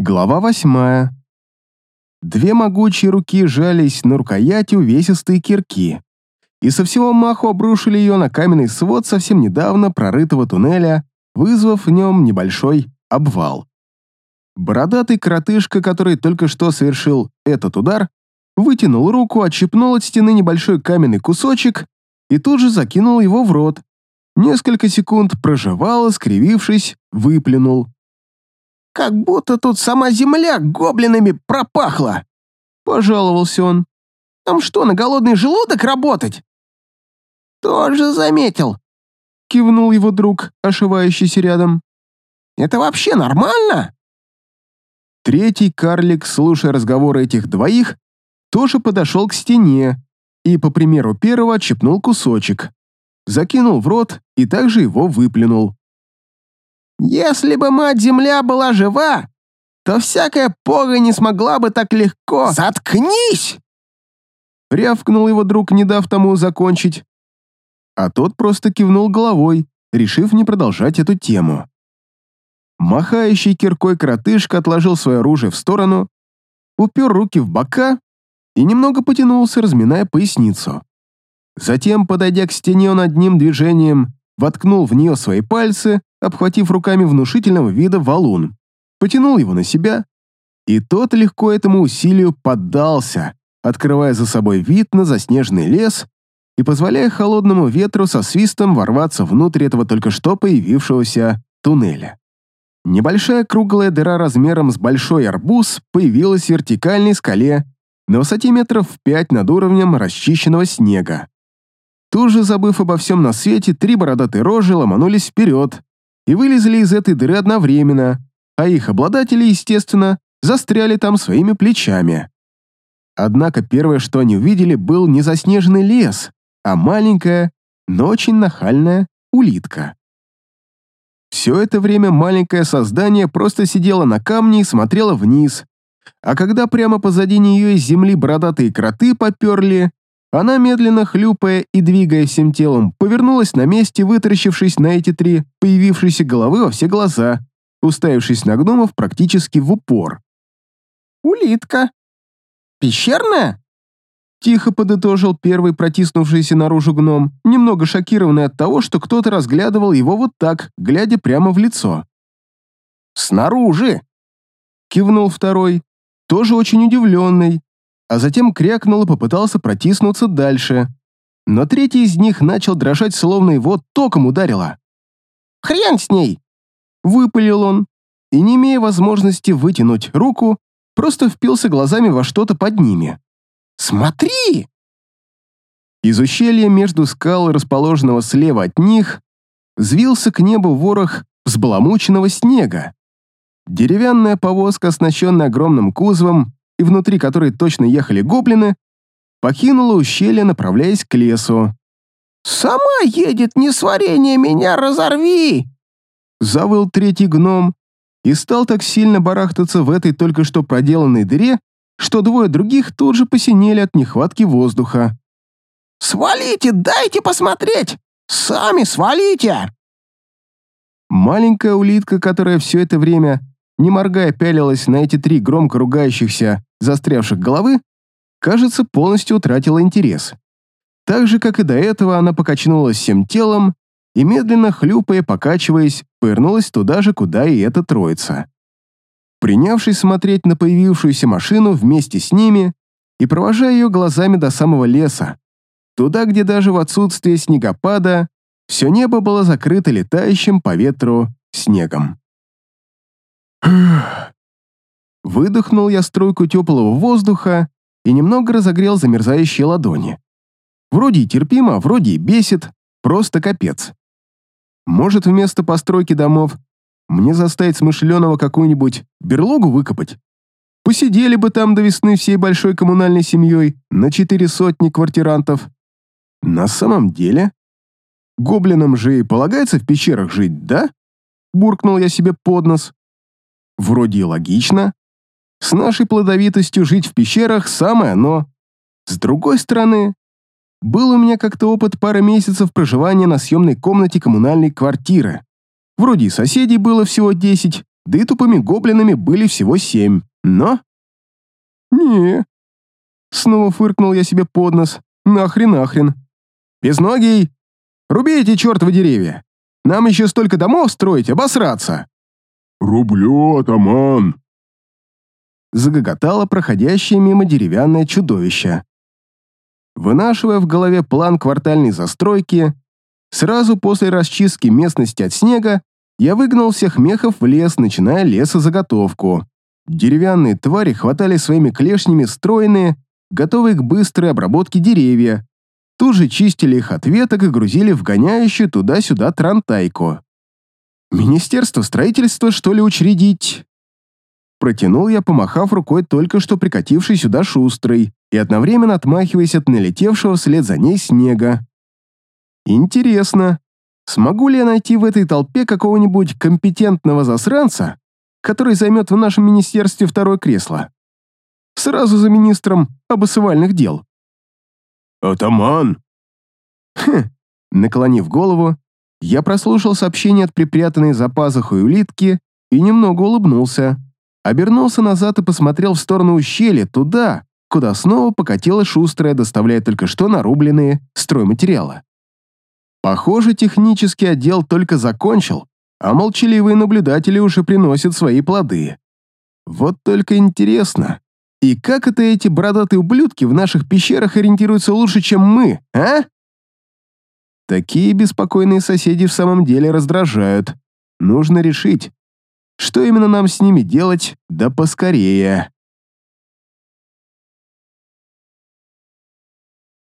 Глава восьмая. Две могучие руки жались на рукояти увесистые кирки и со всего маху обрушили ее на каменный свод совсем недавно прорытого туннеля, вызвав в нем небольшой обвал. Бородатый коротышка, который только что совершил этот удар, вытянул руку, отщипнул от стены небольшой каменный кусочек и тут же закинул его в рот. Несколько секунд прожевал, скривившись, выплюнул как будто тут сама земля гоблинами пропахла!» Пожаловался он. «Там что, на голодный желудок работать?» «Тоже заметил», — кивнул его друг, ошивающийся рядом. «Это вообще нормально?» Третий карлик, слушая разговоры этих двоих, тоже подошел к стене и, по примеру первого, отщепнул кусочек, закинул в рот и также его выплюнул. Если бы мать-земля была жива, то всякая пога не смогла бы так легко... Заткнись! Рявкнул его друг, не дав тому закончить. А тот просто кивнул головой, решив не продолжать эту тему. Махающий киркой коротышка отложил свое оружие в сторону, упер руки в бока и немного потянулся, разминая поясницу. Затем, подойдя к стене, он одним движением воткнул в нее свои пальцы, обхватив руками внушительного вида валун, потянул его на себя, и тот легко этому усилию поддался, открывая за собой вид на заснеженный лес и позволяя холодному ветру со свистом ворваться внутрь этого только что появившегося туннеля. Небольшая круглая дыра размером с большой арбуз появилась в вертикальной скале на высоте метров пять над уровнем расчищенного снега. Тут же, забыв обо всем на свете, три бородатые рожи ломанулись вперед и вылезли из этой дыры одновременно, а их обладатели, естественно, застряли там своими плечами. Однако первое, что они увидели, был не заснеженный лес, а маленькая, но очень нахальная улитка. Все это время маленькое создание просто сидело на камне и смотрело вниз, а когда прямо позади нее из земли бородатые кроты поперли, она, медленно хлюпая и двигая всем телом, повернулась на месте, вытаращившись на эти три появившиеся головы во все глаза, уставившись на гномов практически в упор. «Улитка. Пещерная?» Тихо подытожил первый протиснувшийся наружу гном, немного шокированный от того, что кто-то разглядывал его вот так, глядя прямо в лицо. «Снаружи!» Кивнул второй, тоже очень удивленный, а затем крякнул и попытался протиснуться дальше. Но третий из них начал дрожать, словно его током ударило. «Хрен с ней!» Выпалил он, и, не имея возможности вытянуть руку, просто впился глазами во что-то под ними. «Смотри!» Из ущелья между скал, расположенного слева от них, взвился к небу ворох взбаламученного снега. Деревянная повозка, оснащенная огромным кузовом, и внутри которой точно ехали гоблины, покинула ущелье, направляясь к лесу. «Сама едет, не сварение меня разорви!» Завыл третий гном и стал так сильно барахтаться в этой только что проделанной дыре, что двое других тут же посинели от нехватки воздуха. «Свалите, дайте посмотреть! Сами свалите!» Маленькая улитка, которая все это время, не моргая, пялилась на эти три громко ругающихся застрявших головы, кажется, полностью утратила интерес. Так же, как и до этого, она покачнулась всем телом и, медленно хлюпая, покачиваясь, повернулась туда же, куда и эта троица. Принявшись смотреть на появившуюся машину вместе с ними и провожая ее глазами до самого леса, туда, где даже в отсутствие снегопада все небо было закрыто летающим по ветру снегом. Выдохнул я струйку теплого воздуха и немного разогрел замерзающие ладони. Вроде и терпимо, вроде и бесит, просто капец. Может, вместо постройки домов мне заставить смышленого какую-нибудь берлогу выкопать? Посидели бы там до весны всей большой коммунальной семьей на четыре сотни квартирантов. На самом деле, гоблинам же и полагается в пещерах жить, да? Буркнул я себе под нос. Вроде и логично, с нашей плодовитостью жить в пещерах самое оно. С другой стороны, был у меня как-то опыт пары месяцев проживания на съемной комнате коммунальной квартиры. Вроде и соседей было всего 10, да и тупыми гоблинами были всего семь, но... не Снова фыркнул я себе под нос. Нахрен, нахрен. Безногий, руби эти чертовы деревья. Нам еще столько домов строить, обосраться. «Рублю, атаман!» Загоготало проходящее мимо деревянное чудовище. Вынашивая в голове план квартальной застройки, сразу после расчистки местности от снега я выгнал всех мехов в лес, начиная лесозаготовку. Деревянные твари хватали своими клешнями стройные, готовые к быстрой обработке деревья, тут же чистили их от веток и грузили в гоняющую туда-сюда трантайку. Министерство строительства, что ли, учредить? Протянул я, помахав рукой только что прикативший сюда шустрый и одновременно отмахиваясь от налетевшего вслед за ней снега. Интересно, смогу ли я найти в этой толпе какого-нибудь компетентного засранца, который займет в нашем министерстве второе кресло? Сразу за министром обосывальных дел. «Атаман!» Хм, наклонив голову, я прослушал сообщение от припрятанной за пазухой улитки и немного улыбнулся. Обернулся назад и посмотрел в сторону ущелья, туда, куда снова покатила шустрая, доставляя только что нарубленные стройматериалы. Похоже, технический отдел только закончил, а молчаливые наблюдатели уже приносят свои плоды. Вот только интересно, и как это эти бородатые ублюдки в наших пещерах ориентируются лучше, чем мы, а? Такие беспокойные соседи в самом деле раздражают. Нужно решить, что именно нам с ними делать, да поскорее.